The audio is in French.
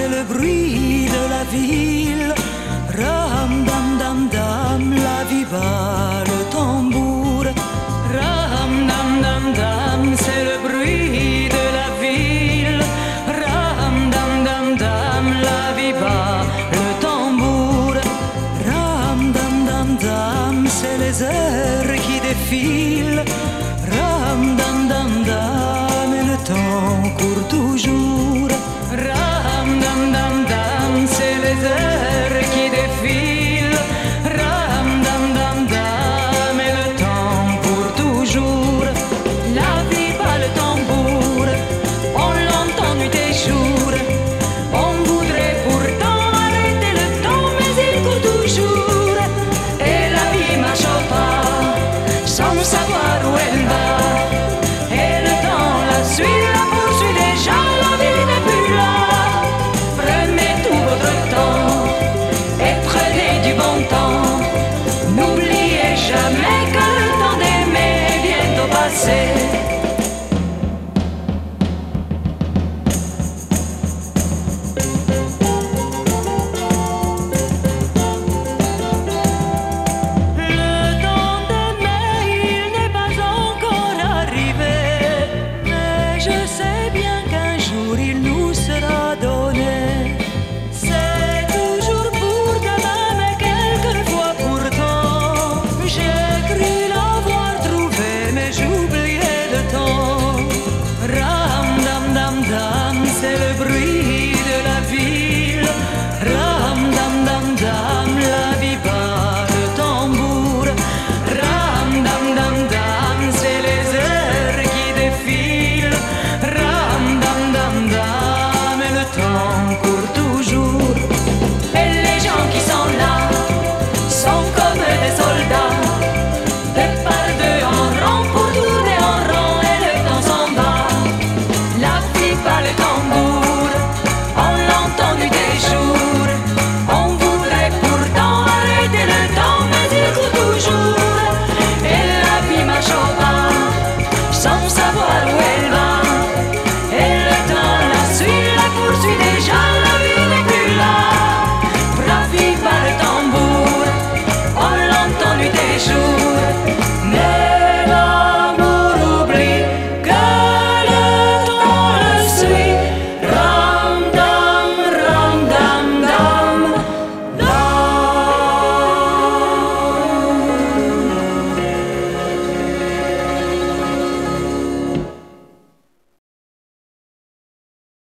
c'est le bruit de la ville. Ram dam dam dam, la viva le tambour. Ram dam dam c'est le bruit de la ville. Ram dam dam dam, la viva le tambour. Ram dam c'est les heures qui défilent. Ram dam dam et le temps court savoir où elle va. Et le temps la suit, la poursuit déjà, la vie n'est plus là. Prenez tout votre temps et prenez du bon temps. N'oubliez jamais que le temps d'aimer est bientôt passé. celebrate.